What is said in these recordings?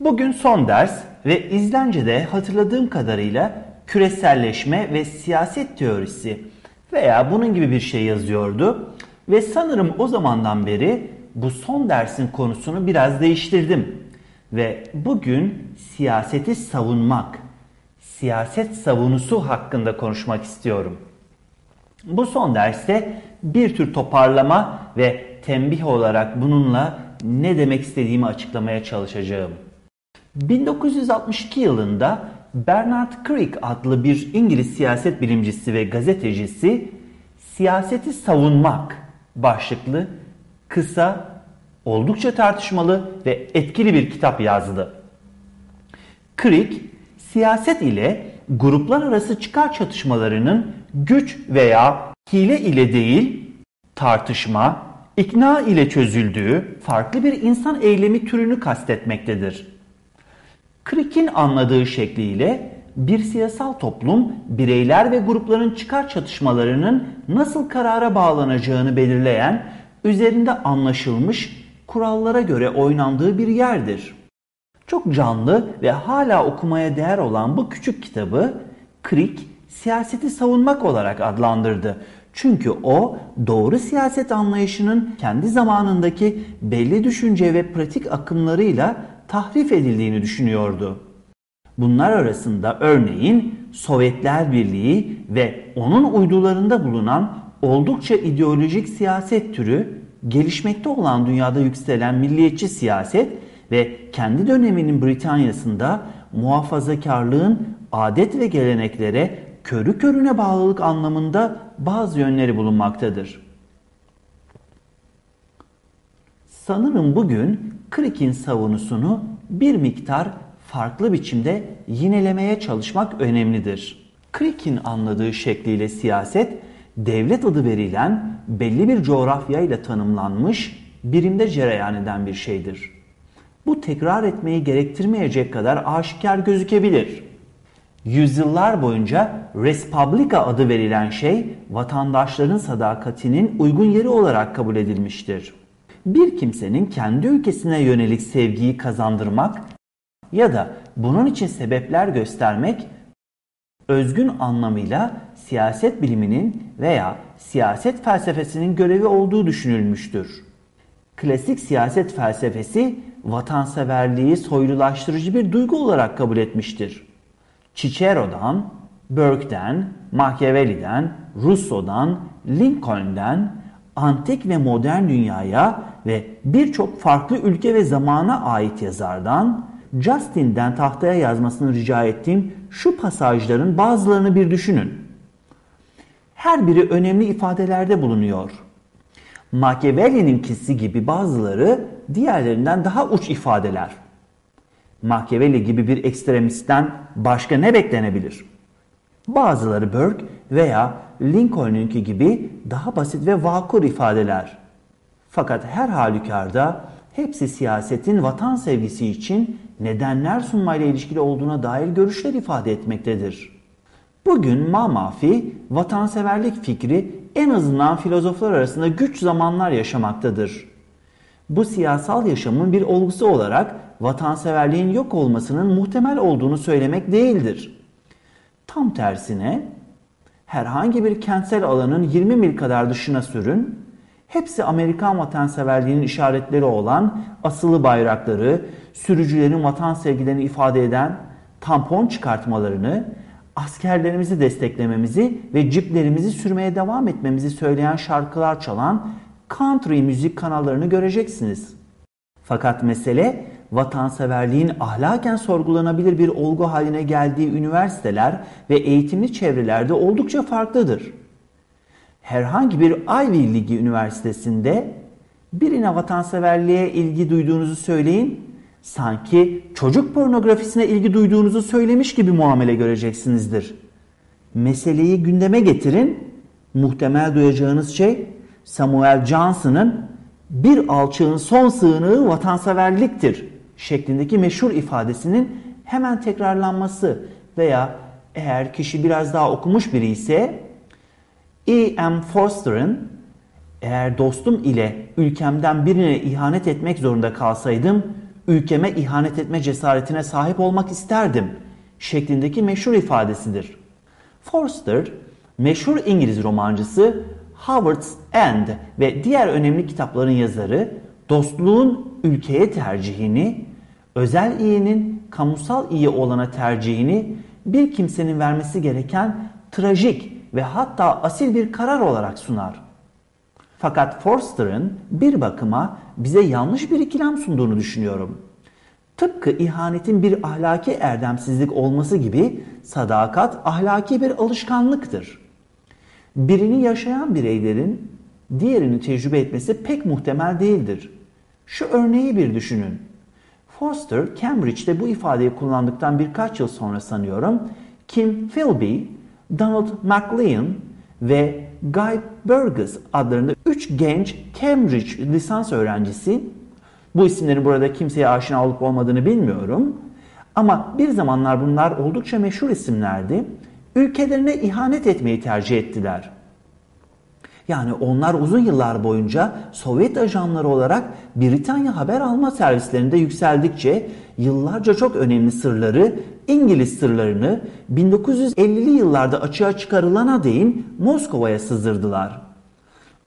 Bugün son ders ve izlencede hatırladığım kadarıyla küreselleşme ve siyaset teorisi veya bunun gibi bir şey yazıyordu. Ve sanırım o zamandan beri bu son dersin konusunu biraz değiştirdim. Ve bugün siyaseti savunmak, siyaset savunusu hakkında konuşmak istiyorum. Bu son derste bir tür toparlama ve tembih olarak bununla ne demek istediğimi açıklamaya çalışacağım. 1962 yılında Bernard Crick adlı bir İngiliz siyaset bilimcisi ve gazetecisi Siyaseti Savunmak başlıklı kısa, oldukça tartışmalı ve etkili bir kitap yazdı. Crick, siyaset ile gruplar arası çıkar çatışmalarının güç veya hile ile değil, tartışma, ikna ile çözüldüğü farklı bir insan eylemi türünü kastetmektedir. Crick'in anladığı şekliyle bir siyasal toplum bireyler ve grupların çıkar çatışmalarının nasıl karara bağlanacağını belirleyen üzerinde anlaşılmış kurallara göre oynandığı bir yerdir. Çok canlı ve hala okumaya değer olan bu küçük kitabı Crick siyaseti savunmak olarak adlandırdı. Çünkü o doğru siyaset anlayışının kendi zamanındaki belli düşünce ve pratik akımlarıyla tahrif edildiğini düşünüyordu. Bunlar arasında örneğin Sovyetler Birliği ve onun uydularında bulunan oldukça ideolojik siyaset türü, gelişmekte olan dünyada yükselen milliyetçi siyaset ve kendi döneminin Britanya'sında muhafazakarlığın adet ve geleneklere körü körüne bağlılık anlamında bazı yönleri bulunmaktadır. Sanırım bugün Crick'in savunusunu bir miktar farklı biçimde yinelemeye çalışmak önemlidir. Crick'in anladığı şekliyle siyaset, devlet adı verilen belli bir coğrafya ile tanımlanmış birimde cereyan eden bir şeydir. Bu tekrar etmeyi gerektirmeyecek kadar aşikar gözükebilir. Yüzyıllar boyunca Respublika adı verilen şey vatandaşların sadakatinin uygun yeri olarak kabul edilmiştir. Bir kimsenin kendi ülkesine yönelik sevgiyi kazandırmak ya da bunun için sebepler göstermek özgün anlamıyla siyaset biliminin veya siyaset felsefesinin görevi olduğu düşünülmüştür. Klasik siyaset felsefesi vatanseverliği soylulaştırıcı bir duygu olarak kabul etmiştir. Cicero'dan, Burke'den, Machiavelli'den, Rousseau'dan, Lincoln'den antik ve modern dünyaya ve birçok farklı ülke ve zamana ait yazardan Justin'den tahtaya yazmasını rica ettiğim şu pasajların bazılarını bir düşünün. Her biri önemli ifadelerde bulunuyor. Machiavelli'ninkisi gibi bazıları diğerlerinden daha uç ifadeler. Machiavelli gibi bir ekstremistten başka ne beklenebilir? Bazıları Burke veya Lincoln'unki gibi daha basit ve vakur ifadeler. Fakat her halükarda hepsi siyasetin vatan sevgisi için nedenler sunmayla ilişkili olduğuna dair görüşler ifade etmektedir. Bugün mamafi vatanseverlik fikri en azından filozoflar arasında güç zamanlar yaşamaktadır. Bu siyasal yaşamın bir olgusu olarak vatanseverliğin yok olmasının muhtemel olduğunu söylemek değildir. Tam tersine herhangi bir kentsel alanın 20 mil kadar dışına sürün, hepsi Amerikan vatanseverliğinin işaretleri olan asılı bayrakları, sürücülerin vatan sevgilerini ifade eden tampon çıkartmalarını, askerlerimizi desteklememizi ve ciplerimizi sürmeye devam etmemizi söyleyen şarkılar çalan country müzik kanallarını göreceksiniz. Fakat mesele vatanseverliğin ahlaken sorgulanabilir bir olgu haline geldiği üniversiteler ve eğitimli çevrelerde oldukça farklıdır. Herhangi bir Ivy Ligi üniversitesinde birine vatanseverliğe ilgi duyduğunuzu söyleyin, sanki çocuk pornografisine ilgi duyduğunuzu söylemiş gibi muamele göreceksinizdir. Meseleyi gündeme getirin, muhtemel duyacağınız şey Samuel Johnson'ın bir alçığın son sığınığı vatanseverliktir şeklindeki meşhur ifadesinin hemen tekrarlanması veya eğer kişi biraz daha okumuş biri ise E.M. Forster'ın eğer dostum ile ülkemden birine ihanet etmek zorunda kalsaydım ülkeme ihanet etme cesaretine sahip olmak isterdim şeklindeki meşhur ifadesidir. Forster, meşhur İngiliz romancısı Howard's End ve diğer önemli kitapların yazarı dostluğun ülkeye tercihini, özel iyinin kamusal iyi olana tercihini bir kimsenin vermesi gereken trajik ve hatta asil bir karar olarak sunar. Fakat Forster'ın bir bakıma bize yanlış bir ikilem sunduğunu düşünüyorum. Tıpkı ihanetin bir ahlaki erdemsizlik olması gibi sadakat ahlaki bir alışkanlıktır. Birini yaşayan bireylerin diğerini tecrübe etmesi pek muhtemel değildir. Şu örneği bir düşünün. Foster, Cambridge'de bu ifadeyi kullandıktan birkaç yıl sonra sanıyorum, Kim Philby, Donald MacLean ve Guy Burgess adlarında 3 genç Cambridge lisans öğrencisi, bu isimlerin burada kimseye aşina olup olmadığını bilmiyorum. Ama bir zamanlar bunlar oldukça meşhur isimlerdi, ülkelerine ihanet etmeyi tercih ettiler. Yani onlar uzun yıllar boyunca Sovyet ajanları olarak Britanya haber alma servislerinde yükseldikçe yıllarca çok önemli sırları, İngiliz sırlarını 1950'li yıllarda açığa çıkarılana değin Moskova'ya sızdırdılar.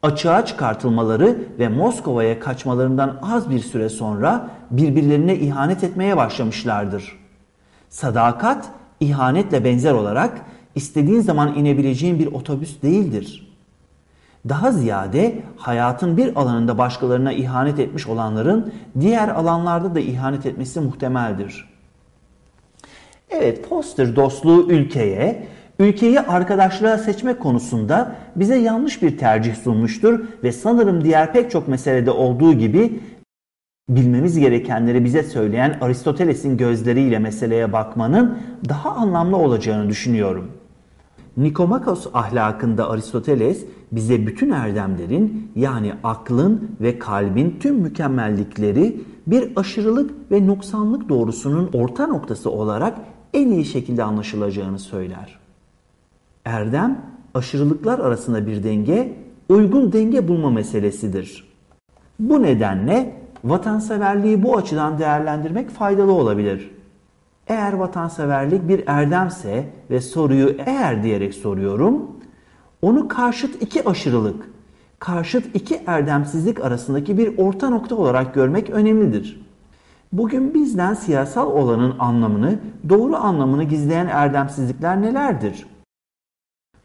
Açığa çıkartılmaları ve Moskova'ya kaçmalarından az bir süre sonra birbirlerine ihanet etmeye başlamışlardır. Sadakat, ihanetle benzer olarak istediğin zaman inebileceğin bir otobüs değildir.'' Daha ziyade hayatın bir alanında başkalarına ihanet etmiş olanların diğer alanlarda da ihanet etmesi muhtemeldir. Evet, Foster dostluğu ülkeye, ülkeyi arkadaşlığa seçmek konusunda bize yanlış bir tercih sunmuştur ve sanırım diğer pek çok meselede olduğu gibi bilmemiz gerekenleri bize söyleyen Aristoteles'in gözleriyle meseleye bakmanın daha anlamlı olacağını düşünüyorum. Nikomakos ahlakında Aristoteles bize bütün erdemlerin yani aklın ve kalbin tüm mükemmellikleri bir aşırılık ve noksanlık doğrusunun orta noktası olarak en iyi şekilde anlaşılacağını söyler. Erdem, aşırılıklar arasında bir denge, uygun denge bulma meselesidir. Bu nedenle vatanseverliği bu açıdan değerlendirmek faydalı olabilir. Eğer vatanseverlik bir erdemse ve soruyu eğer diyerek soruyorum, onu karşıt iki aşırılık, karşıt iki erdemsizlik arasındaki bir orta nokta olarak görmek önemlidir. Bugün bizden siyasal olanın anlamını, doğru anlamını gizleyen erdemsizlikler nelerdir?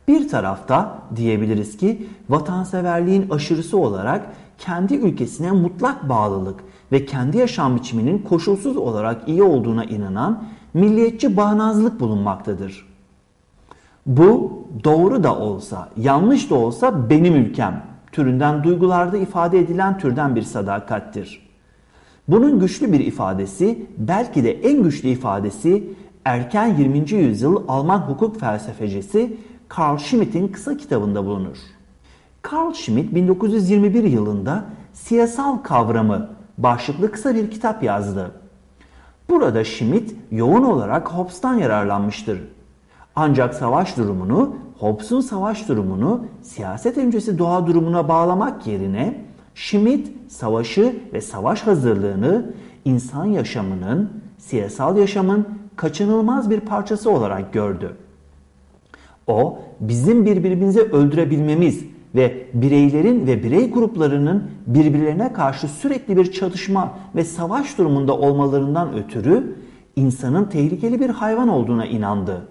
Bir tarafta diyebiliriz ki vatanseverliğin aşırısı olarak kendi ülkesine mutlak bağlılık ve kendi yaşam biçiminin koşulsuz olarak iyi olduğuna inanan milliyetçi bağnazlık bulunmaktadır. Bu doğru da olsa, yanlış da olsa benim ülkem türünden duygularda ifade edilen türden bir sadakattir. Bunun güçlü bir ifadesi, belki de en güçlü ifadesi erken 20. yüzyıl Alman hukuk felsefecisi Carl Schmitt'in kısa kitabında bulunur. Carl Schmitt 1921 yılında siyasal kavramı başlıklı kısa bir kitap yazdı. Burada Schmitt yoğun olarak Hobbes'tan yararlanmıştır. Ancak savaş durumunu, Hobbes'un savaş durumunu siyaset öncesi doğa durumuna bağlamak yerine Schmitt savaşı ve savaş hazırlığını insan yaşamının, siyasal yaşamın kaçınılmaz bir parçası olarak gördü. O bizim birbirimizi öldürebilmemiz ve bireylerin ve birey gruplarının birbirlerine karşı sürekli bir çatışma ve savaş durumunda olmalarından ötürü insanın tehlikeli bir hayvan olduğuna inandı.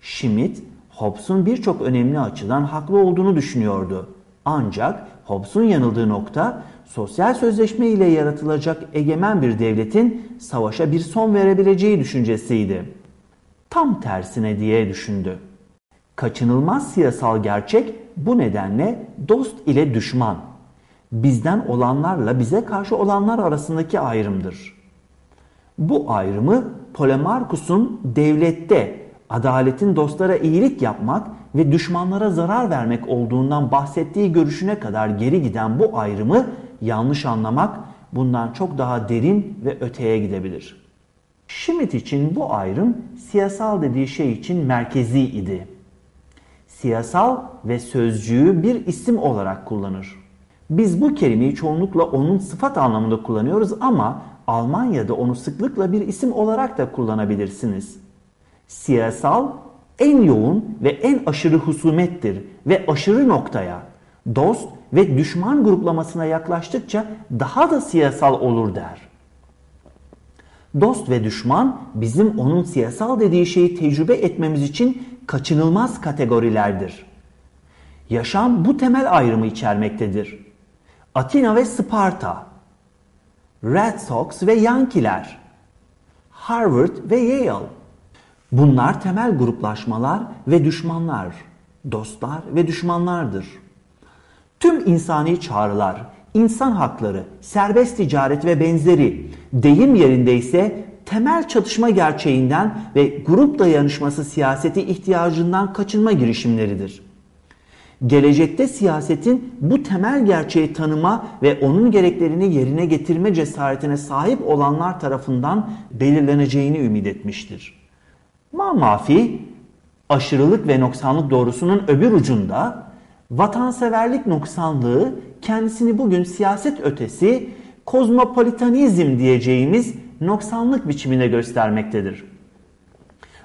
Schmidt, Hobbes'un birçok önemli açıdan haklı olduğunu düşünüyordu. Ancak Hobbes'un yanıldığı nokta sosyal sözleşme ile yaratılacak egemen bir devletin savaşa bir son verebileceği düşüncesiydi. Tam tersine diye düşündü. Kaçınılmaz siyasal gerçek bu nedenle dost ile düşman, bizden olanlarla bize karşı olanlar arasındaki ayrımdır. Bu ayrımı Polemarkus'un devlette adaletin dostlara iyilik yapmak ve düşmanlara zarar vermek olduğundan bahsettiği görüşüne kadar geri giden bu ayrımı yanlış anlamak bundan çok daha derin ve öteye gidebilir. Schmitt için bu ayrım siyasal dediği şey için merkezi idi siyasal ve sözcüğü bir isim olarak kullanır. Biz bu kelimeyi çoğunlukla onun sıfat anlamında kullanıyoruz ama Almanya'da onu sıklıkla bir isim olarak da kullanabilirsiniz. Siyasal en yoğun ve en aşırı husumettir ve aşırı noktaya, dost ve düşman gruplamasına yaklaştıkça daha da siyasal olur der. Dost ve düşman bizim onun siyasal dediği şeyi tecrübe etmemiz için kaçınılmaz kategorilerdir. Yaşam bu temel ayrımı içermektedir. Atina ve Sparta, Red Sox ve Yankeeler, Harvard ve Yale. Bunlar temel gruplaşmalar ve düşmanlar, dostlar ve düşmanlardır. Tüm insani çağrılar, insan hakları, serbest ticaret ve benzeri deyim yerinde ise temel çatışma gerçeğinden ve grup dayanışması siyaseti ihtiyacından kaçınma girişimleridir. Gelecekte siyasetin bu temel gerçeği tanıma ve onun gereklerini yerine getirme cesaretine sahip olanlar tarafından belirleneceğini ümit etmiştir. Mamafi, aşırılık ve noksanlık doğrusunun öbür ucunda vatanseverlik noksanlığı kendisini bugün siyaset ötesi kozmopolitanizm diyeceğimiz noksanlık biçimine göstermektedir.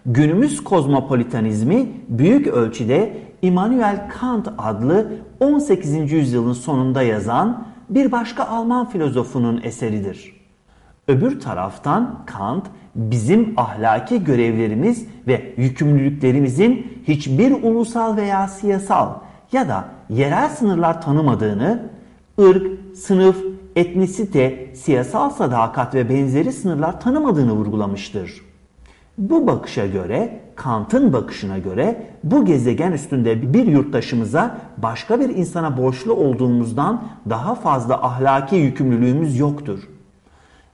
Günümüz kozmopolitanizmi büyük ölçüde Immanuel Kant adlı 18. yüzyılın sonunda yazan bir başka Alman filozofunun eseridir. Öbür taraftan Kant bizim ahlaki görevlerimiz ve yükümlülüklerimizin hiçbir ulusal veya siyasal ya da yerel sınırlar tanımadığını, ırk, sınıf, etnisite, siyasal sadakat ve benzeri sınırlar tanımadığını vurgulamıştır. Bu bakışa göre, Kant'ın bakışına göre bu gezegen üstünde bir yurttaşımıza başka bir insana borçlu olduğumuzdan daha fazla ahlaki yükümlülüğümüz yoktur.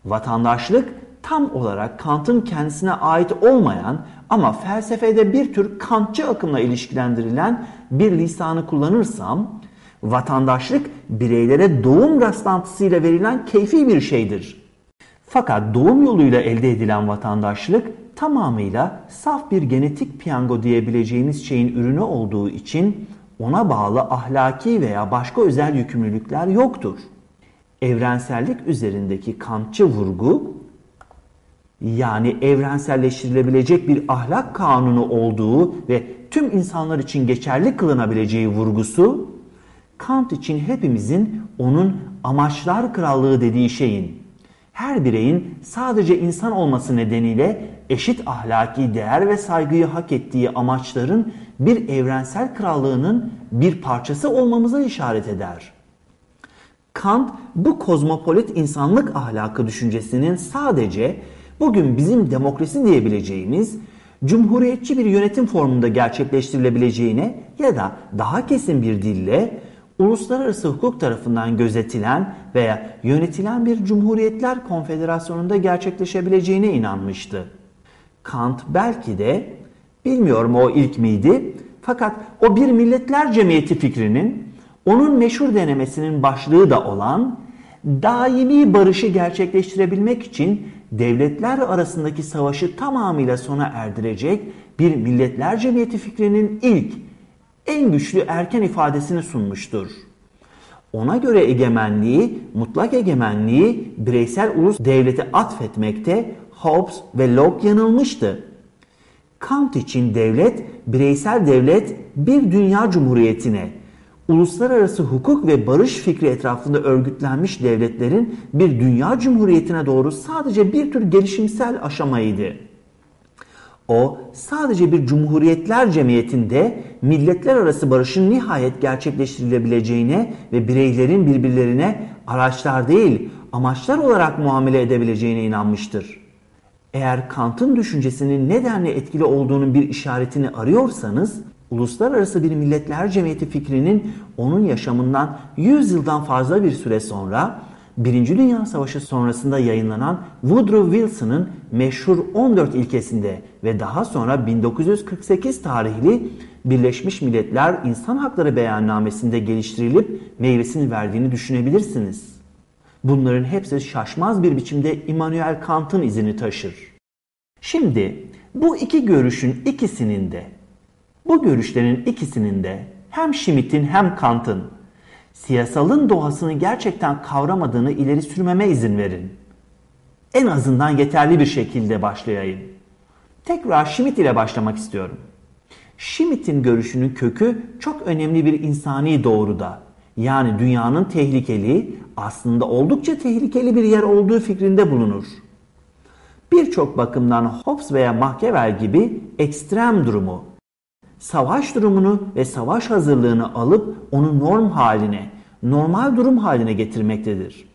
Vatandaşlık tam olarak Kant'ın kendisine ait olmayan ama felsefede bir tür Kantçı akımla ilişkilendirilen bir lisanı kullanırsam, vatandaşlık bireylere doğum rastlantısıyla verilen keyfi bir şeydir. Fakat doğum yoluyla elde edilen vatandaşlık tamamıyla saf bir genetik piyango diyebileceğimiz şeyin ürünü olduğu için ona bağlı ahlaki veya başka özel yükümlülükler yoktur. Evrensellik üzerindeki Kantçı vurgu yani evrenselleştirilebilecek bir ahlak kanunu olduğu ve tüm insanlar için geçerli kılınabileceği vurgusu Kant için hepimizin onun amaçlar krallığı dediği şeyin her bireyin sadece insan olması nedeniyle eşit ahlaki değer ve saygıyı hak ettiği amaçların bir evrensel krallığının bir parçası olmamıza işaret eder. Kant bu kozmopolit insanlık ahlakı düşüncesinin sadece bugün bizim demokrasi diyebileceğimiz cumhuriyetçi bir yönetim formunda gerçekleştirilebileceğine ya da daha kesin bir dille uluslararası hukuk tarafından gözetilen veya yönetilen bir cumhuriyetler konfederasyonunda gerçekleşebileceğine inanmıştı. Kant belki de bilmiyorum o ilk miydi fakat o bir milletler cemiyeti fikrinin onun meşhur denemesinin başlığı da olan daimi barışı gerçekleştirebilmek için devletler arasındaki savaşı tamamıyla sona erdirecek bir milletler cemiyeti fikrinin ilk, en güçlü erken ifadesini sunmuştur. Ona göre egemenliği, mutlak egemenliği bireysel ulus devlete atfetmekte Hobbes ve Locke yanılmıştı. Kant için devlet, bireysel devlet bir dünya cumhuriyetine, uluslararası hukuk ve barış fikri etrafında örgütlenmiş devletlerin bir dünya cumhuriyetine doğru sadece bir tür gelişimsel aşamaydı. O sadece bir cumhuriyetler cemiyetinde milletler arası barışın nihayet gerçekleştirilebileceğine ve bireylerin birbirlerine araçlar değil amaçlar olarak muamele edebileceğine inanmıştır. Eğer Kant'ın düşüncesinin nedenle etkili olduğunun bir işaretini arıyorsanız, uluslararası bir milletler cemiyeti fikrinin onun yaşamından 100 yıldan fazla bir süre sonra Birinci Dünya Savaşı sonrasında yayınlanan Woodrow Wilson'ın meşhur 14 ilkesinde ve daha sonra 1948 tarihli Birleşmiş Milletler İnsan Hakları Beyannamesi'nde geliştirilip meyvesini verdiğini düşünebilirsiniz. Bunların hepsi şaşmaz bir biçimde Immanuel Kant'ın izini taşır. Şimdi bu iki görüşün ikisinin de, bu görüşlerin ikisinin de hem Schmitt'in hem Kant'ın siyasalın doğasını gerçekten kavramadığını ileri sürmeme izin verin. En azından yeterli bir şekilde başlayayım. Tekrar Schmitt ile başlamak istiyorum. Schmitt'in görüşünün kökü çok önemli bir insani doğruda. Yani dünyanın tehlikeli, aslında oldukça tehlikeli bir yer olduğu fikrinde bulunur. Birçok bakımdan Hobbes veya Machiavelli gibi ekstrem durumu, savaş durumunu ve savaş hazırlığını alıp onu norm haline, normal durum haline getirmektedir.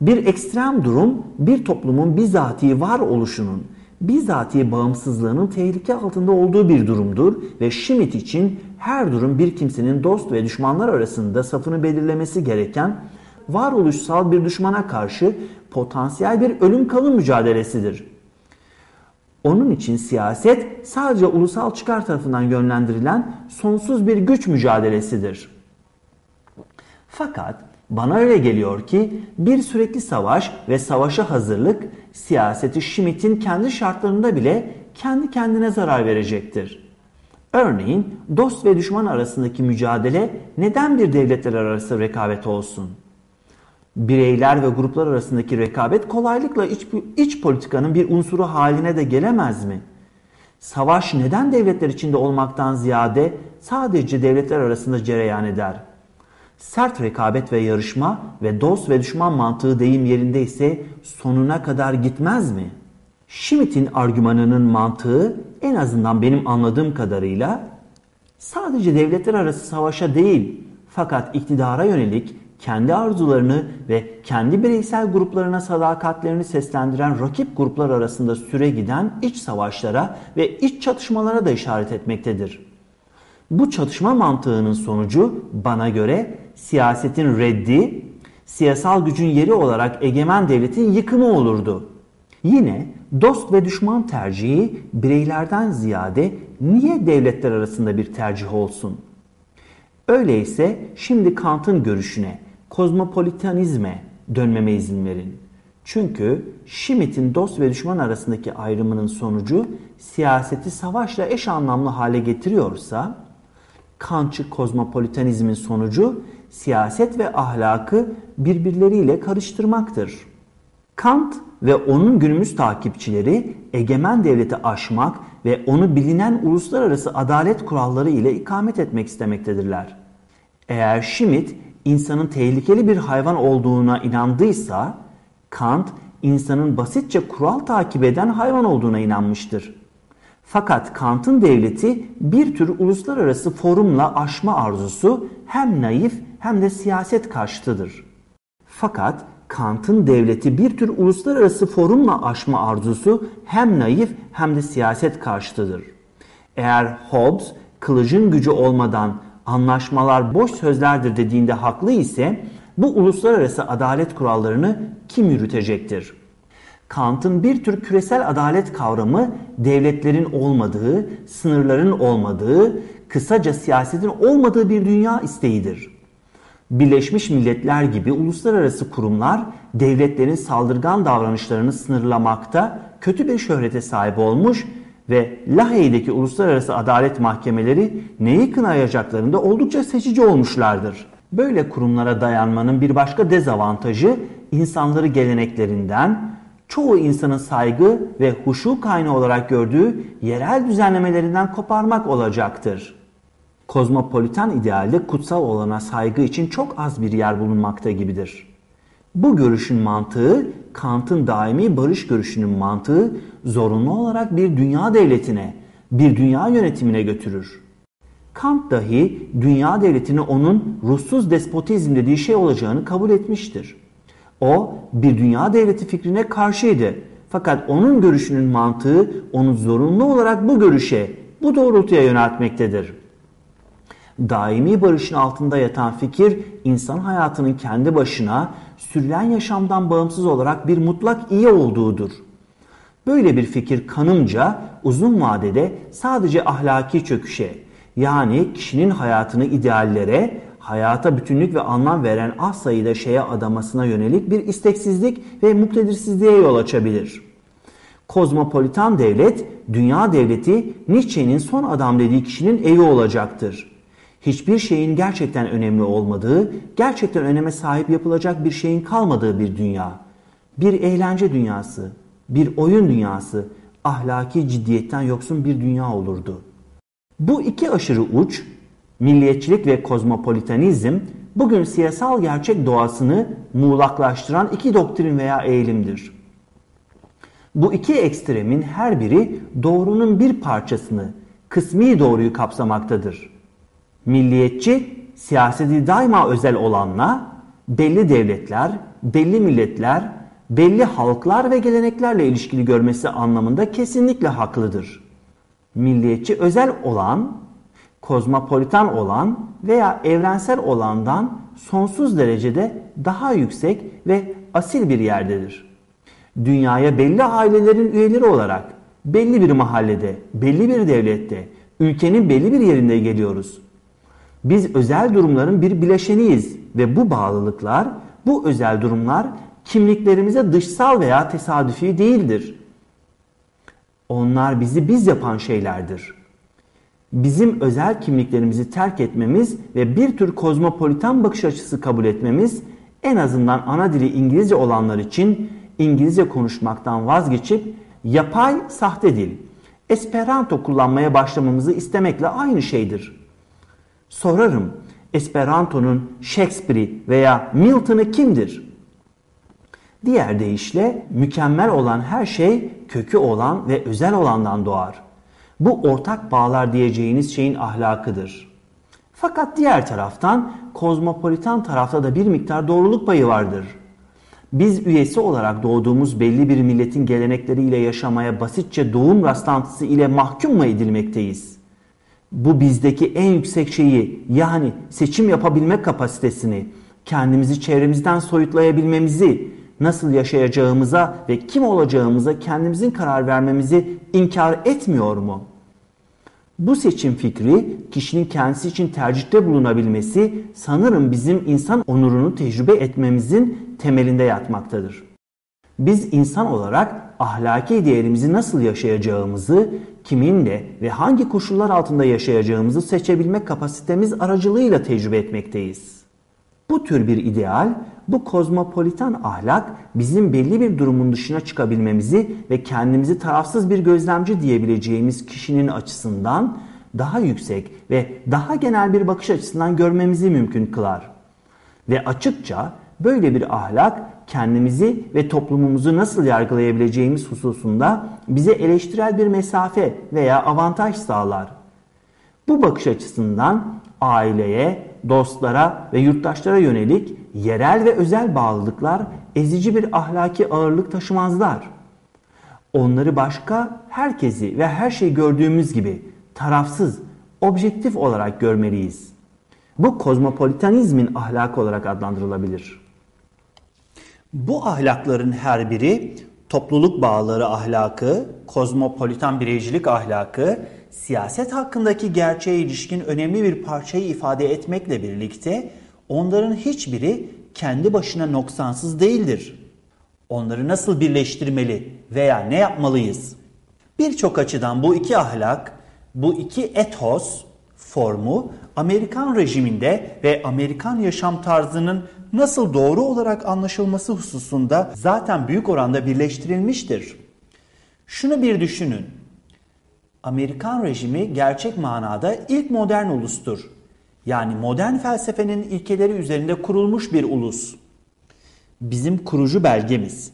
Bir ekstrem durum bir toplumun bizatihi var oluşunun, bizatihi bağımsızlığının tehlike altında olduğu bir durumdur ve Schmitt için her durum bir kimsenin dost ve düşmanlar arasında safını belirlemesi gereken varoluşsal bir düşmana karşı potansiyel bir ölüm kalım mücadelesidir. Onun için siyaset sadece ulusal çıkar tarafından yönlendirilen sonsuz bir güç mücadelesidir. Fakat bana öyle geliyor ki bir sürekli savaş ve savaşa hazırlık siyaseti Schmitt'in kendi şartlarında bile kendi kendine zarar verecektir. Örneğin dost ve düşman arasındaki mücadele neden bir devletler arası rekabet olsun? Bireyler ve gruplar arasındaki rekabet kolaylıkla iç, iç politikanın bir unsuru haline de gelemez mi? Savaş neden devletler içinde olmaktan ziyade sadece devletler arasında cereyan eder? Sert rekabet ve yarışma ve dost ve düşman mantığı deyim yerinde ise sonuna kadar gitmez mi? Schmitt'in argümanının mantığı en azından benim anladığım kadarıyla sadece devletler arası savaşa değil fakat iktidara yönelik kendi arzularını ve kendi bireysel gruplarına sadakatlerini seslendiren rakip gruplar arasında süre giden iç savaşlara ve iç çatışmalara da işaret etmektedir. Bu çatışma mantığının sonucu bana göre siyasetin reddi, siyasal gücün yeri olarak egemen devletin yıkımı olurdu. Yine dost ve düşman tercihi bireylerden ziyade niye devletler arasında bir tercih olsun? Öyleyse şimdi Kant'ın görüşüne, kozmopolitanizme dönmeme izin verin. Çünkü Schmitt'in dost ve düşman arasındaki ayrımının sonucu siyaseti savaşla eş anlamlı hale getiriyorsa, Kantçı kozmopolitanizmin sonucu siyaset ve ahlakı birbirleriyle karıştırmaktır. Kant ve onun günümüz takipçileri egemen devleti aşmak ve onu bilinen uluslararası adalet kuralları ile ikamet etmek istemektedirler. Eğer Schmitt insanın tehlikeli bir hayvan olduğuna inandıysa, Kant insanın basitçe kural takip eden hayvan olduğuna inanmıştır. Fakat Kant'ın devleti bir tür uluslararası forumla aşma arzusu hem naif hem de siyaset karşıtıdır. Fakat Kant'ın devleti bir tür uluslararası forumla aşma arzusu hem naif hem de siyaset karşıtıdır. Eğer Hobbes kılıcın gücü olmadan anlaşmalar boş sözlerdir dediğinde haklı ise bu uluslararası adalet kurallarını kim yürütecektir? Kant'ın bir tür küresel adalet kavramı devletlerin olmadığı, sınırların olmadığı, kısaca siyasetin olmadığı bir dünya isteğidir. Birleşmiş Milletler gibi uluslararası kurumlar devletlerin saldırgan davranışlarını sınırlamakta kötü bir şöhrete sahip olmuş ve Lahey'deki uluslararası adalet mahkemeleri neyi kınayacaklarında oldukça seçici olmuşlardır. Böyle kurumlara dayanmanın bir başka dezavantajı insanları geleneklerinden, çoğu insanın saygı ve huşu kaynağı olarak gördüğü yerel düzenlemelerinden koparmak olacaktır. Kozmopolitan idealde kutsal olana saygı için çok az bir yer bulunmakta gibidir. Bu görüşün mantığı Kant'ın daimi barış görüşünün mantığı zorunlu olarak bir dünya devletine, bir dünya yönetimine götürür. Kant dahi dünya devletini onun ruhsuz despotizm dediği şey olacağını kabul etmiştir. O bir dünya devleti fikrine karşıydı. Fakat onun görüşünün mantığı onu zorunlu olarak bu görüşe, bu doğrultuya yöneltmektedir. Daimi barışın altında yatan fikir insan hayatının kendi başına sürülen yaşamdan bağımsız olarak bir mutlak iyi olduğudur. Böyle bir fikir kanımca uzun vadede sadece ahlaki çöküşe yani kişinin hayatını ideallere, hayata bütünlük ve anlam veren az sayıda şeye adamasına yönelik bir isteksizlik ve muktedirsizliğe yol açabilir. Kozmopolitan devlet, dünya devleti Nietzsche'nin son adam dediği kişinin evi olacaktır hiçbir şeyin gerçekten önemli olmadığı, gerçekten öneme sahip yapılacak bir şeyin kalmadığı bir dünya. bir eğlence dünyası, bir oyun dünyası, ahlaki ciddiyetten yoksun bir dünya olurdu. Bu iki aşırı uç, milliyetçilik ve kozmopolitanizm bugün siyasal gerçek doğasını muğlaklaştıran iki doktrin veya eğilimdir. Bu iki ekstremin her biri doğrunun bir parçasını, kısmi doğruyu kapsamaktadır. Milliyetçi, siyaseti daima özel olanla, belli devletler, belli milletler, belli halklar ve geleneklerle ilişkili görmesi anlamında kesinlikle haklıdır. Milliyetçi özel olan, kozmopolitan olan veya evrensel olandan sonsuz derecede daha yüksek ve asil bir yerdedir. Dünyaya belli ailelerin üyeleri olarak belli bir mahallede, belli bir devlette, ülkenin belli bir yerinde geliyoruz. Biz özel durumların bir bileşeniyiz ve bu bağlılıklar, bu özel durumlar kimliklerimize dışsal veya tesadüfi değildir. Onlar bizi biz yapan şeylerdir. Bizim özel kimliklerimizi terk etmemiz ve bir tür kozmopolitan bakış açısı kabul etmemiz en azından ana dili İngilizce olanlar için İngilizce konuşmaktan vazgeçip yapay sahte dil, Esperanto kullanmaya başlamamızı istemekle aynı şeydir. Sorarım, Esperanto'nun Shakespeare'i veya Milton'ı kimdir? Diğer deyişle mükemmel olan her şey kökü olan ve özel olandan doğar. Bu ortak bağlar diyeceğiniz şeyin ahlakıdır. Fakat diğer taraftan kozmopolitan tarafta da bir miktar doğruluk payı vardır. Biz üyesi olarak doğduğumuz belli bir milletin gelenekleriyle yaşamaya basitçe doğum rastlantısı ile mahkum mu edilmekteyiz? Bu bizdeki en yüksek şeyi yani seçim yapabilme kapasitesini, kendimizi çevremizden soyutlayabilmemizi, nasıl yaşayacağımıza ve kim olacağımıza kendimizin karar vermemizi inkar etmiyor mu? Bu seçim fikri kişinin kendisi için tercihte bulunabilmesi sanırım bizim insan onurunu tecrübe etmemizin temelinde yatmaktadır. Biz insan olarak ahlaki değerimizi nasıl yaşayacağımızı, kiminle ve hangi koşullar altında yaşayacağımızı seçebilmek kapasitemiz aracılığıyla tecrübe etmekteyiz. Bu tür bir ideal, bu kozmopolitan ahlak bizim belli bir durumun dışına çıkabilmemizi ve kendimizi tarafsız bir gözlemci diyebileceğimiz kişinin açısından daha yüksek ve daha genel bir bakış açısından görmemizi mümkün kılar. Ve açıkça böyle bir ahlak kendimizi ve toplumumuzu nasıl yargılayabileceğimiz hususunda bize eleştirel bir mesafe veya avantaj sağlar. Bu bakış açısından aileye, dostlara ve yurttaşlara yönelik yerel ve özel bağlılıklar ezici bir ahlaki ağırlık taşımazlar. Onları başka herkesi ve her şeyi gördüğümüz gibi tarafsız, objektif olarak görmeliyiz. Bu kozmopolitanizmin ahlakı olarak adlandırılabilir. Bu ahlakların her biri topluluk bağları ahlakı, kozmopolitan bireycilik ahlakı, siyaset hakkındaki gerçeğe ilişkin önemli bir parçayı ifade etmekle birlikte onların hiçbiri kendi başına noksansız değildir. Onları nasıl birleştirmeli veya ne yapmalıyız? Birçok açıdan bu iki ahlak, bu iki ethos formu Amerikan rejiminde ve Amerikan yaşam tarzının nasıl doğru olarak anlaşılması hususunda zaten büyük oranda birleştirilmiştir. Şunu bir düşünün. Amerikan rejimi gerçek manada ilk modern ulustur. Yani modern felsefenin ilkeleri üzerinde kurulmuş bir ulus. Bizim kurucu belgemiz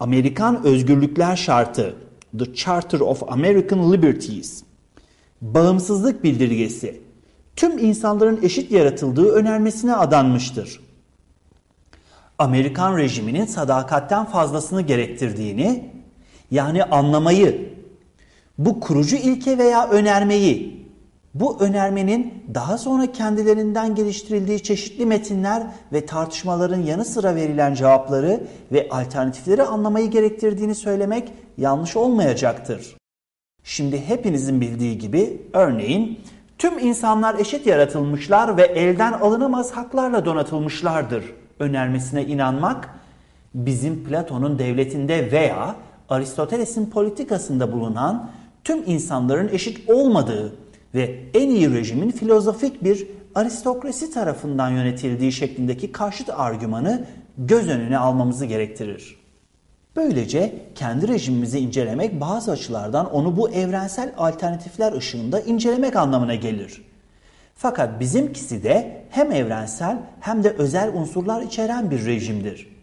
Amerikan Özgürlükler Şartı The Charter of American Liberties bağımsızlık bildirgesi tüm insanların eşit yaratıldığı önermesine adanmıştır. Amerikan rejiminin sadakatten fazlasını gerektirdiğini, yani anlamayı, bu kurucu ilke veya önermeyi, bu önermenin daha sonra kendilerinden geliştirildiği çeşitli metinler ve tartışmaların yanı sıra verilen cevapları ve alternatifleri anlamayı gerektirdiğini söylemek yanlış olmayacaktır. Şimdi hepinizin bildiği gibi örneğin tüm insanlar eşit yaratılmışlar ve elden alınamaz haklarla donatılmışlardır önermesine inanmak bizim Platon'un devletinde veya Aristoteles'in politikasında bulunan tüm insanların eşit olmadığı ve en iyi rejimin filozofik bir aristokrasi tarafından yönetildiği şeklindeki karşıt argümanı göz önüne almamızı gerektirir. Böylece kendi rejimimizi incelemek bazı açılardan onu bu evrensel alternatifler ışığında incelemek anlamına gelir. Fakat bizimkisi de hem evrensel hem de özel unsurlar içeren bir rejimdir.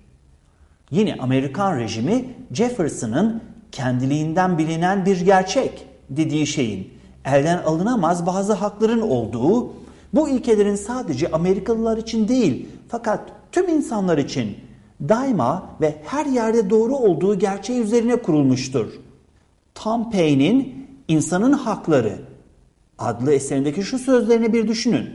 Yine Amerikan rejimi Jefferson'ın kendiliğinden bilinen bir gerçek dediği şeyin elden alınamaz bazı hakların olduğu, bu ilkelerin sadece Amerikalılar için değil fakat tüm insanlar için daima ve her yerde doğru olduğu gerçeği üzerine kurulmuştur. Tom Paine'in İnsanın Hakları adlı eserindeki şu sözlerini bir düşünün.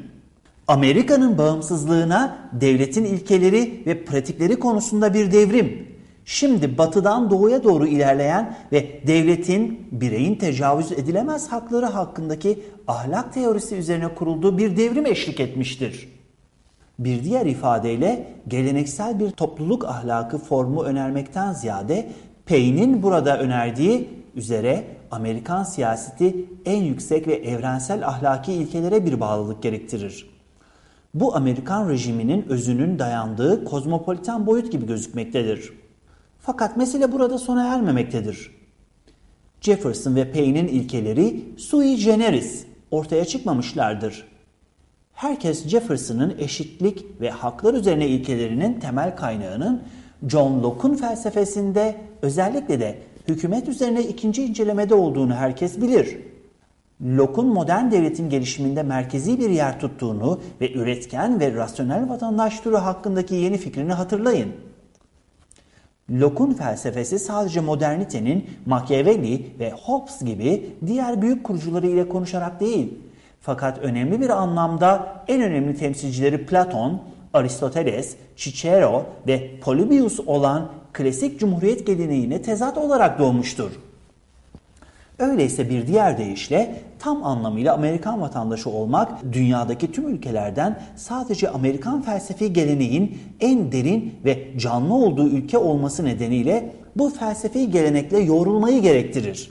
Amerika'nın bağımsızlığına devletin ilkeleri ve pratikleri konusunda bir devrim. Şimdi batıdan doğuya doğru ilerleyen ve devletin bireyin tecavüz edilemez hakları hakkındaki ahlak teorisi üzerine kurulduğu bir devrim eşlik etmiştir. Bir diğer ifadeyle geleneksel bir topluluk ahlakı formu önermekten ziyade Payne'in burada önerdiği üzere Amerikan siyaseti en yüksek ve evrensel ahlaki ilkelere bir bağlılık gerektirir. Bu Amerikan rejiminin özünün dayandığı kozmopolitan boyut gibi gözükmektedir. Fakat mesele burada sona ermemektedir. Jefferson ve Paine'in ilkeleri sui generis ortaya çıkmamışlardır. Herkes Jefferson'ın eşitlik ve haklar üzerine ilkelerinin temel kaynağının John Locke'un felsefesinde özellikle de hükümet üzerine ikinci incelemede olduğunu herkes bilir. Locke'un modern devletin gelişiminde merkezi bir yer tuttuğunu ve üretken ve rasyonel vatandaş türü hakkındaki yeni fikrini hatırlayın. Locke'un felsefesi sadece modernitenin Machiavelli ve Hobbes gibi diğer büyük kurucuları ile konuşarak değil, fakat önemli bir anlamda en önemli temsilcileri Platon, Aristoteles, Cicero ve Polybius olan klasik cumhuriyet geleneğine tezat olarak doğmuştur. Öyleyse bir diğer deyişle tam anlamıyla Amerikan vatandaşı olmak dünyadaki tüm ülkelerden sadece Amerikan felsefi geleneğin en derin ve canlı olduğu ülke olması nedeniyle bu felsefi gelenekle yoğrulmayı gerektirir.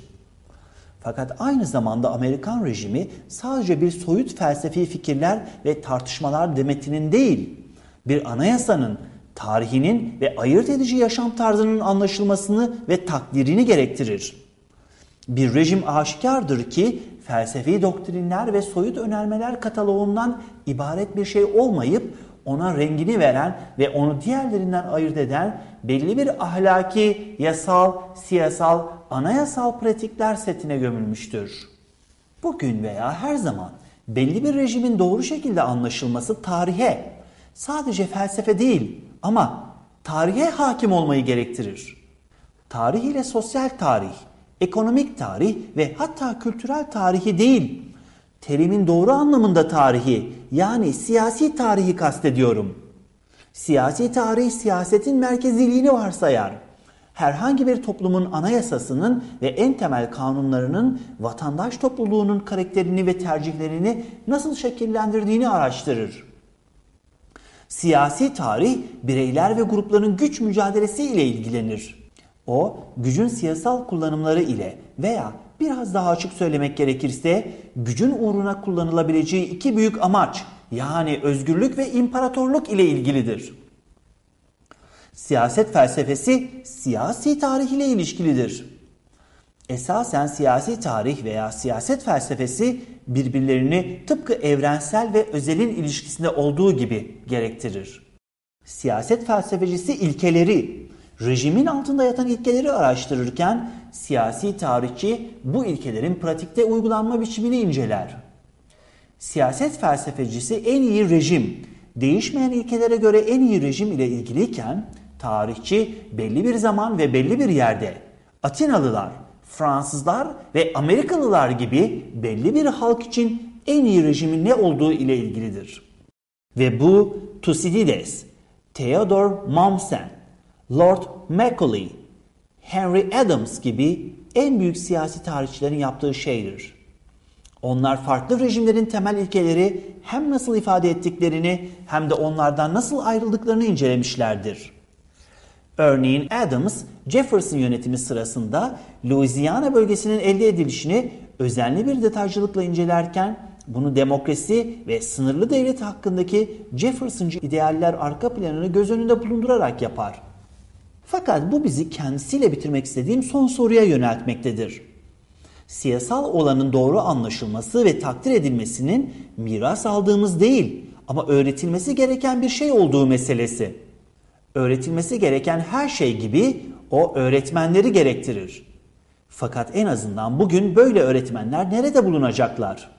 Fakat aynı zamanda Amerikan rejimi sadece bir soyut felsefi fikirler ve tartışmalar demetinin değil, bir anayasanın, tarihinin ve ayırt edici yaşam tarzının anlaşılmasını ve takdirini gerektirir. Bir rejim aşikardır ki felsefi doktrinler ve soyut önermeler kataloğundan ibaret bir şey olmayıp ona rengini veren ve onu diğerlerinden ayırt eden belli bir ahlaki, yasal, siyasal, anayasal pratikler setine gömülmüştür. Bugün veya her zaman belli bir rejimin doğru şekilde anlaşılması tarihe, sadece felsefe değil ama tarihe hakim olmayı gerektirir. Tarih ile sosyal tarih, ekonomik tarih ve hatta kültürel tarihi değil, terimin doğru anlamında tarihi yani siyasi tarihi kastediyorum. Siyasi tarih siyasetin merkeziliğini varsayar. Herhangi bir toplumun anayasasının ve en temel kanunlarının vatandaş topluluğunun karakterini ve tercihlerini nasıl şekillendirdiğini araştırır. Siyasi tarih bireyler ve grupların güç mücadelesi ile ilgilenir. O gücün siyasal kullanımları ile veya biraz daha açık söylemek gerekirse gücün uğruna kullanılabileceği iki büyük amaç yani özgürlük ve imparatorluk ile ilgilidir. Siyaset felsefesi siyasi tarih ile ilişkilidir. Esasen siyasi tarih veya siyaset felsefesi birbirlerini tıpkı evrensel ve özelin ilişkisinde olduğu gibi gerektirir. Siyaset felsefecisi ilkeleri, rejimin altında yatan ilkeleri araştırırken siyasi tarihçi bu ilkelerin pratikte uygulanma biçimini inceler. Siyaset felsefecisi en iyi rejim, değişmeyen ilkelere göre en iyi rejim ile ilgiliyken tarihçi belli bir zaman ve belli bir yerde Atinalılar, Fransızlar ve Amerikalılar gibi belli bir halk için en iyi rejimin ne olduğu ile ilgilidir. Ve bu Thucydides, Theodore Mommsen, Lord Macaulay, Henry Adams gibi en büyük siyasi tarihçilerin yaptığı şeydir. Onlar farklı rejimlerin temel ilkeleri hem nasıl ifade ettiklerini hem de onlardan nasıl ayrıldıklarını incelemişlerdir. Örneğin Adams, Jefferson yönetimi sırasında Louisiana bölgesinin elde edilişini özenli bir detaycılıkla incelerken bunu demokrasi ve sınırlı devlet hakkındaki Jefferson'cı idealler arka planını göz önünde bulundurarak yapar. Fakat bu bizi kendisiyle bitirmek istediğim son soruya yöneltmektedir. Siyasal olanın doğru anlaşılması ve takdir edilmesinin miras aldığımız değil ama öğretilmesi gereken bir şey olduğu meselesi. Öğretilmesi gereken her şey gibi o öğretmenleri gerektirir. Fakat en azından bugün böyle öğretmenler nerede bulunacaklar?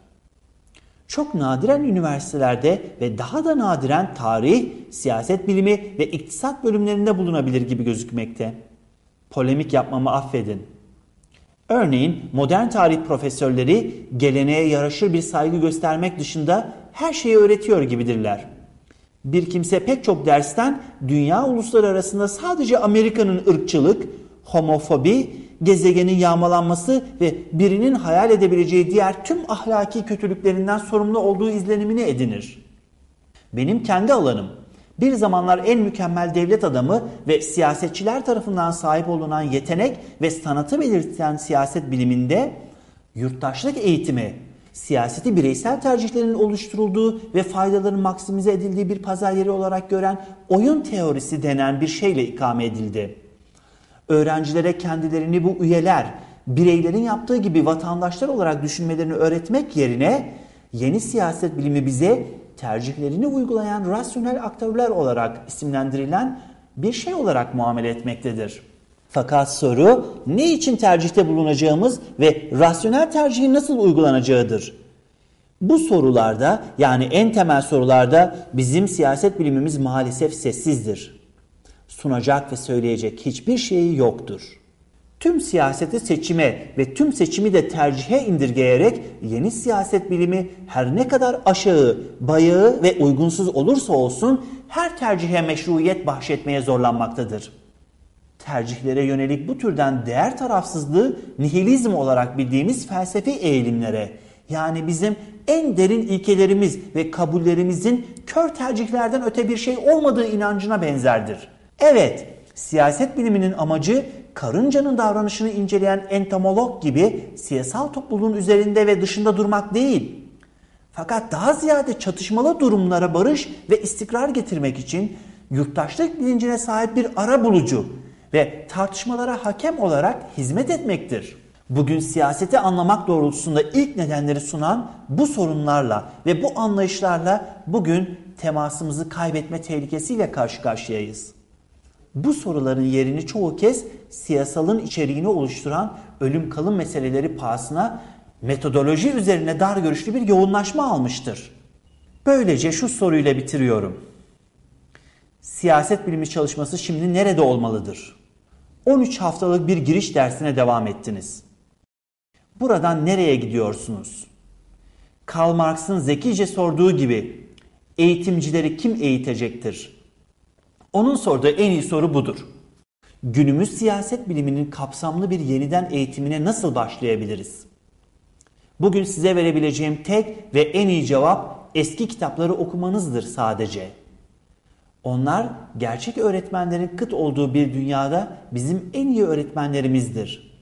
Çok nadiren üniversitelerde ve daha da nadiren tarih, siyaset bilimi ve iktisat bölümlerinde bulunabilir gibi gözükmekte. Polemik yapmamı affedin. Örneğin modern tarih profesörleri geleneğe yaraşır bir saygı göstermek dışında her şeyi öğretiyor gibidirler. Bir kimse pek çok dersten dünya ulusları arasında sadece Amerika'nın ırkçılık, homofobi, gezegenin yağmalanması ve birinin hayal edebileceği diğer tüm ahlaki kötülüklerinden sorumlu olduğu izlenimini edinir. Benim kendi alanım bir zamanlar en mükemmel devlet adamı ve siyasetçiler tarafından sahip olunan yetenek ve sanatı belirten siyaset biliminde yurttaşlık eğitimi, siyaseti bireysel tercihlerin oluşturulduğu ve faydaların maksimize edildiği bir pazar yeri olarak gören oyun teorisi denen bir şeyle ikame edildi. Öğrencilere kendilerini bu üyeler, bireylerin yaptığı gibi vatandaşlar olarak düşünmelerini öğretmek yerine yeni siyaset bilimi bize tercihlerini uygulayan rasyonel aktörler olarak isimlendirilen bir şey olarak muamele etmektedir. Fakat soru ne için tercihte bulunacağımız ve rasyonel tercihin nasıl uygulanacağıdır. Bu sorularda yani en temel sorularda bizim siyaset bilimimiz maalesef sessizdir. Sunacak ve söyleyecek hiçbir şeyi yoktur. Tüm siyaseti seçime ve tüm seçimi de tercihe indirgeyerek yeni siyaset bilimi her ne kadar aşağı, bayağı ve uygunsuz olursa olsun her tercihe meşruiyet bahşetmeye zorlanmaktadır. Tercihlere yönelik bu türden değer tarafsızlığı nihilizm olarak bildiğimiz felsefi eğilimlere yani bizim en derin ilkelerimiz ve kabullerimizin kör tercihlerden öte bir şey olmadığı inancına benzerdir. Evet, siyaset biliminin amacı karıncanın davranışını inceleyen entomolog gibi siyasal topluluğun üzerinde ve dışında durmak değil. Fakat daha ziyade çatışmalı durumlara barış ve istikrar getirmek için yurttaşlık bilincine sahip bir ara bulucu ve tartışmalara hakem olarak hizmet etmektir. Bugün siyaseti anlamak doğrultusunda ilk nedenleri sunan bu sorunlarla ve bu anlayışlarla bugün temasımızı kaybetme tehlikesiyle karşı karşıyayız. Bu soruların yerini çoğu kez siyasalın içeriğini oluşturan ölüm kalım meseleleri pahasına metodoloji üzerine dar görüşlü bir yoğunlaşma almıştır. Böylece şu soruyla bitiriyorum. Siyaset bilimi çalışması şimdi nerede olmalıdır? 13 haftalık bir giriş dersine devam ettiniz. Buradan nereye gidiyorsunuz? Karl Marx'ın zekice sorduğu gibi eğitimcileri kim eğitecektir? Onun sorduğu en iyi soru budur. Günümüz siyaset biliminin kapsamlı bir yeniden eğitimine nasıl başlayabiliriz? Bugün size verebileceğim tek ve en iyi cevap eski kitapları okumanızdır sadece. Onlar gerçek öğretmenlerin kıt olduğu bir dünyada bizim en iyi öğretmenlerimizdir.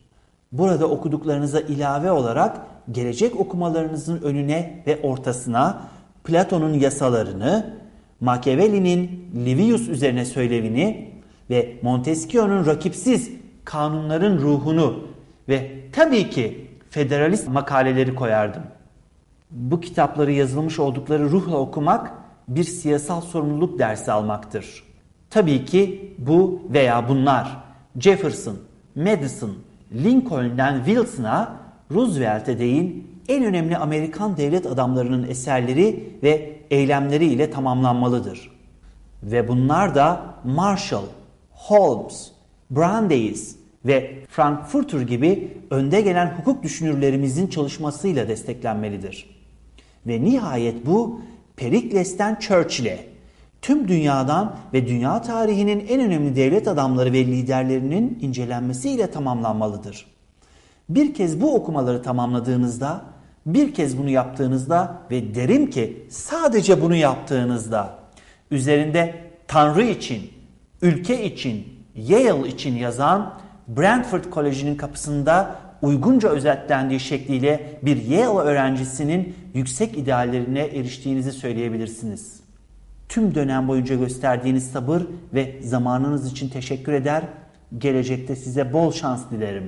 Burada okuduklarınıza ilave olarak gelecek okumalarınızın önüne ve ortasına Platon'un yasalarını, Machiavelli'nin Livius üzerine söylevini ve Montesquieu'nun rakipsiz kanunların ruhunu ve tabii ki federalist makaleleri koyardım. Bu kitapları yazılmış oldukları ruhla okumak bir siyasal sorumluluk dersi almaktır. Tabii ki bu veya bunlar Jefferson, Madison, Lincoln'den Wilson'a, Roosevelt'e değil en önemli Amerikan devlet adamlarının eserleri ve eylemleri ile tamamlanmalıdır. Ve bunlar da Marshall, Holmes, Brandeis ve Frankfurter gibi önde gelen hukuk düşünürlerimizin çalışmasıyla desteklenmelidir. Ve nihayet bu Perikles'ten Churchill'e, tüm dünyadan ve dünya tarihinin en önemli devlet adamları ve liderlerinin incelenmesiyle tamamlanmalıdır. Bir kez bu okumaları tamamladığınızda, bir kez bunu yaptığınızda ve derim ki sadece bunu yaptığınızda üzerinde Tanrı için, ülke için, Yale için yazan Brentford Koleji'nin kapısında uygunca özetlendiği şekliyle bir Yale öğrencisinin yüksek ideallerine eriştiğinizi söyleyebilirsiniz. Tüm dönem boyunca gösterdiğiniz sabır ve zamanınız için teşekkür eder. Gelecekte size bol şans dilerim.